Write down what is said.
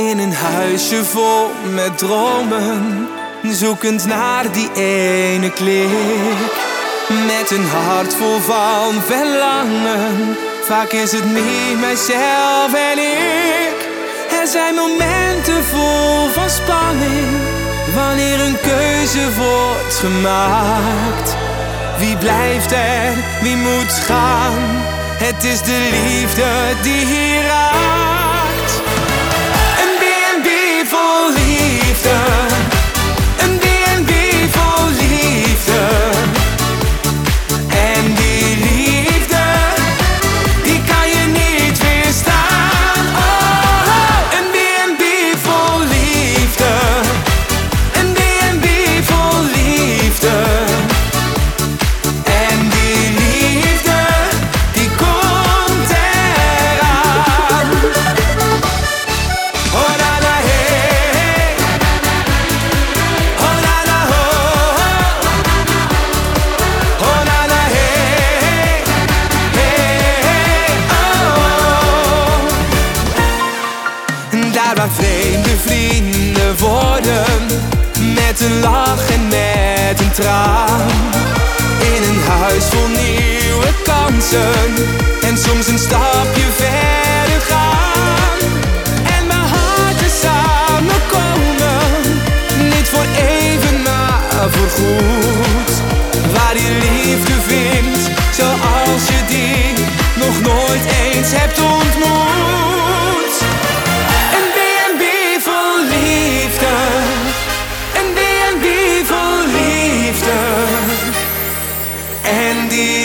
In een huisje vol met dromen, zoekend naar die ene klik. Met een hart vol van verlangen, vaak is het niet mijzelf en ik. Er zijn momenten vol van spanning, wanneer een keuze wordt gemaakt. Wie blijft er, wie moet gaan? Het is de liefde die hier. Waar vreemde vrienden worden, met een lach en met een traan. In een huis vol nieuwe kansen En soms een stapje verder entendí